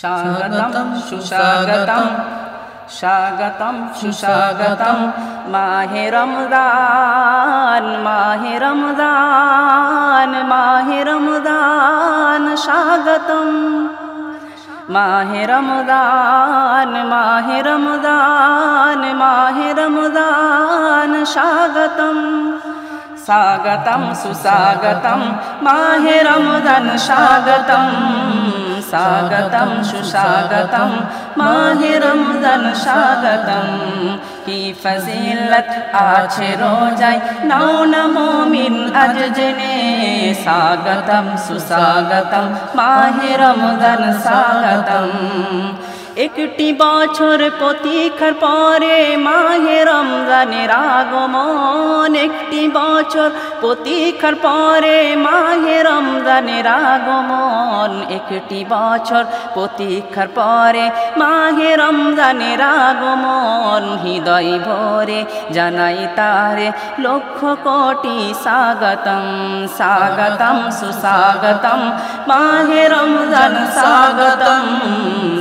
शागतं माहिरं शागतं स्वागतं। माहिरमुदान् माहिरमुदान् माहिरमुदान् शागतम् माहिरमुदान् माहिरमुदान् माहिरमुदान् स्वागतं सुस्वागतं माहिरं माहिरमुदान स्वागतम् স্বাগতম সুস্বাগতম মাহে রমজান স্বাগতম কি ফজিলত আছে রোজায় নাও না মোমিন আজ জেনে স্বাগতম সুস্বাগতম মাহে রমজান স্বাগতম একটি বছর প্রতীক্ষার পরে মাহে রমজানের আগমন একটি বছর প্রতীক্ষার পরে মাহে রমজানের আগমন একটি বছর প্রতীক্ষার পরে মাহে রমজানের আগমন হৃদয় ভরে জানাই তারে লক্ষ কোটি স্বাগতম স্বাগতম সুস্বাগতম মাহে রমজান স্বাগতম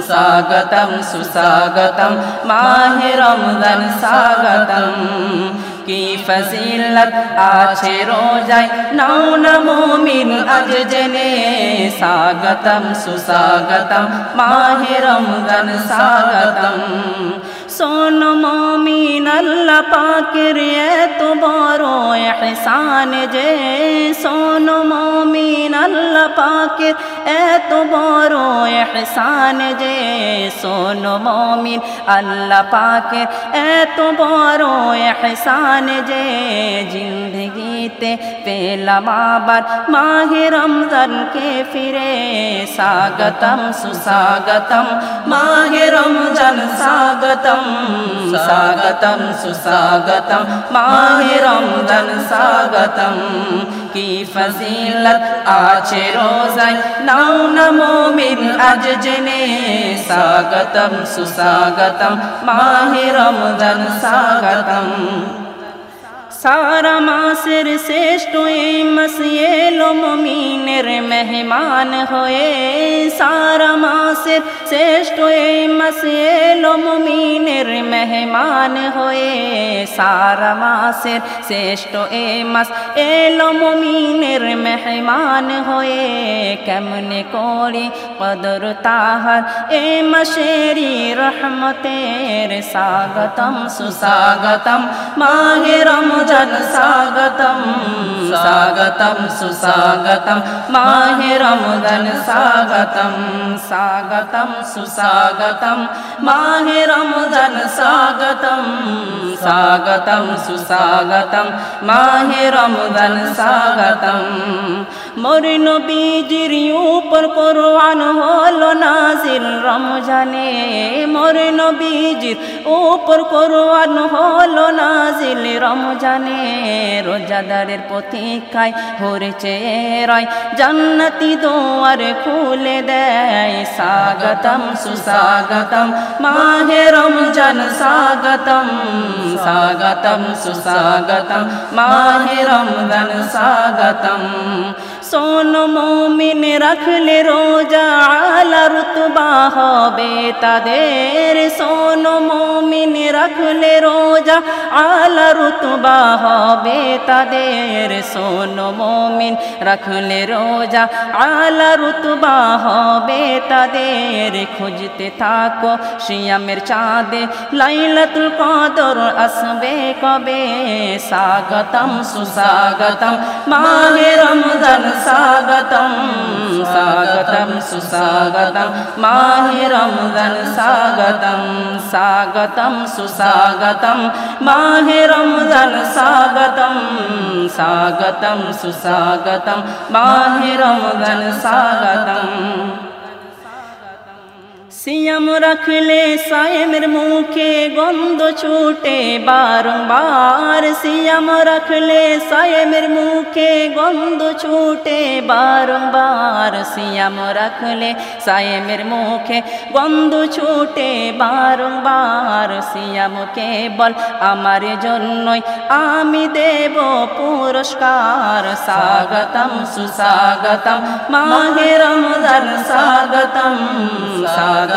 স্বাগত স্বাগতম সুস্বাগতম মাহে রমজান স্বাগতম কি ফজিলত আছে রোজায় নাও না মুমিন আজ জেনে স্বাগতম সুস্বাগতম মাহে রমজান স্বাগতম सोन मामी अल्लाह पाक रे तुम्हारो एहसान जे। सोन मामी अल्लाह पाक ए तुम्हारो एहसान जे। सोन मामी अल्लाह पाक ए तुम्हारो एहसान जे। ज़िंदगी ते पेला बाबर, माह रमज़ान के फिरे। सागतम सुसागतम, माह सागतं सागतं सागतं सुसागतं माहिरं धन सागतं की फजीलत आज रोजाई नाम नमो मिन अजजने सागतं सुसागतं माहिरं धन सागतं सारा मासिर श्रेष्ठ मसिए लो ममी निर् मेमान होय सारमासि श्रेष्ठ ए मस एो मोमि निर् मेमान होय सारमासे श्रेष्ठ एमस एलो मुमि निर् मेमान होय कमनि कोरि पदरुताहर ए म शेरि रह तेर स्वागतम् सुषागतम् रमजन स्वागतं स्वागतम् सुसागतम् माहिरमुदन सागतं सागतं सुसागतं माहिरं স্বাগতম স্বাগতম সুস্বাগতম মাহে রমজান স্বাগতম মোর নবীজির উপর কোরআন হলো নাজিল রমজানে মোর নবীজির উপর কোরআন হলো নাজিল রমজানে রোজাদারের প্রতীক্ষায় হরেছে রয় জান্নাতি দোয়ার খুলে দেয় স্বাগতম সুস্বাগতম মাহে রমজান স্বাগতম স্বাগতম সুস্বাগতম মাহে রমজান স্বাগতম সোন মোমিন রাখলে রোজা আলা রুতবা হবে তাদের সোন মোমিন রাখলে রোজা আলা রুতবা হবে তাদের সোন মোমিন রাখলে রোজা আলা রুতবা হবে তাদের খুঁজতে থাকো শিয়ামের চাঁদে লাইলাতুল কদর আসবে কবে স্বাগতম সুস্বাগতম মাহে রমজান স্বাগতম স্বাগতম সুস্বাগতম মাহে রমজান স্বাগতম স্বাগতম সুস্বাগতম स्वागतं माहिरं दनं सागतं सागतं सुसागतं माहिरं दन स्वागतम् সিয়াম রাখলে সায়েমের মুখে গন্ধ ছুটে, বারংবার সিয়াম রাখলে সায়েমের মুখে গন্ধ ছুটে, বারংবার সিয়াম রাখলে সায়েমের মুখে গন্ধ ছুটে, বারংবার সিয়াম কেবল আমার জন্যই আমি দেব পুরস্কার। স্বাগতম, সুস্বাগতম, মাহে রমজান স্বাগত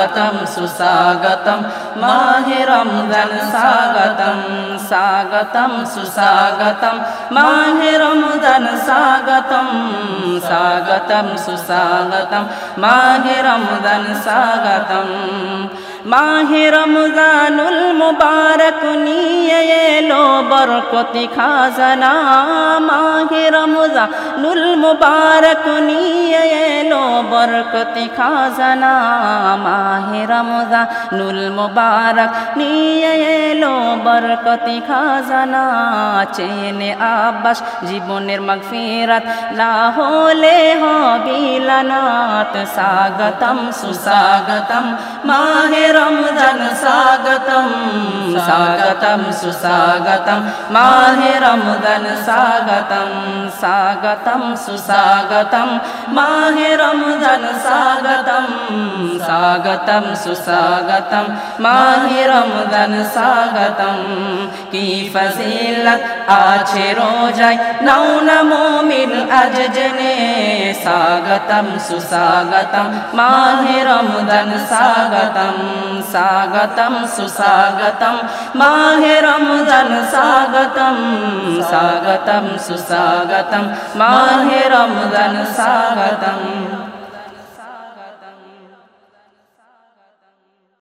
स्वागतं सुस्वागतं माहि रमज़न् स्वागतं स्वागतं सुस्वागतं माहि रमज़न्, स्वागतम स्वागतं सुस्वागतं माहि रमज़न्, स्वागतम्। माहि रमज़ानुल मुबारक, निये ये लो बरकती खजाना। माहि रमज़ानुल मुबारक, निये ये लो बरकती मा রমজানুল মুবারক নিয়ে এলো বরকতি খাজানা। চেনে আব্বাস জীবনের মাগফিরাত, না হলে হবিলানাত স্বাগতম, সুস্বাগতম। माह रमज़ान स्वागतम स्वागतम, सुस्वागतम। माह रमज़ान स्वागतम स्वागतम, सुस्वागतम। माह रमज़ान स्वागतम स्वागतम, सुस्वागतम। माह रमज़ान स्वागतम, की फजीलत आछे रोजाय नौ नमो मिन अजजने स्वागतम, सुस्वागतम। माह रमज़ान स्वागतम स्वागतं स्वागतं सुस्वागतं। माहे रं जन स्वागतं स्वागतं सुस्वागतं। माहे ं जन स्वागतम्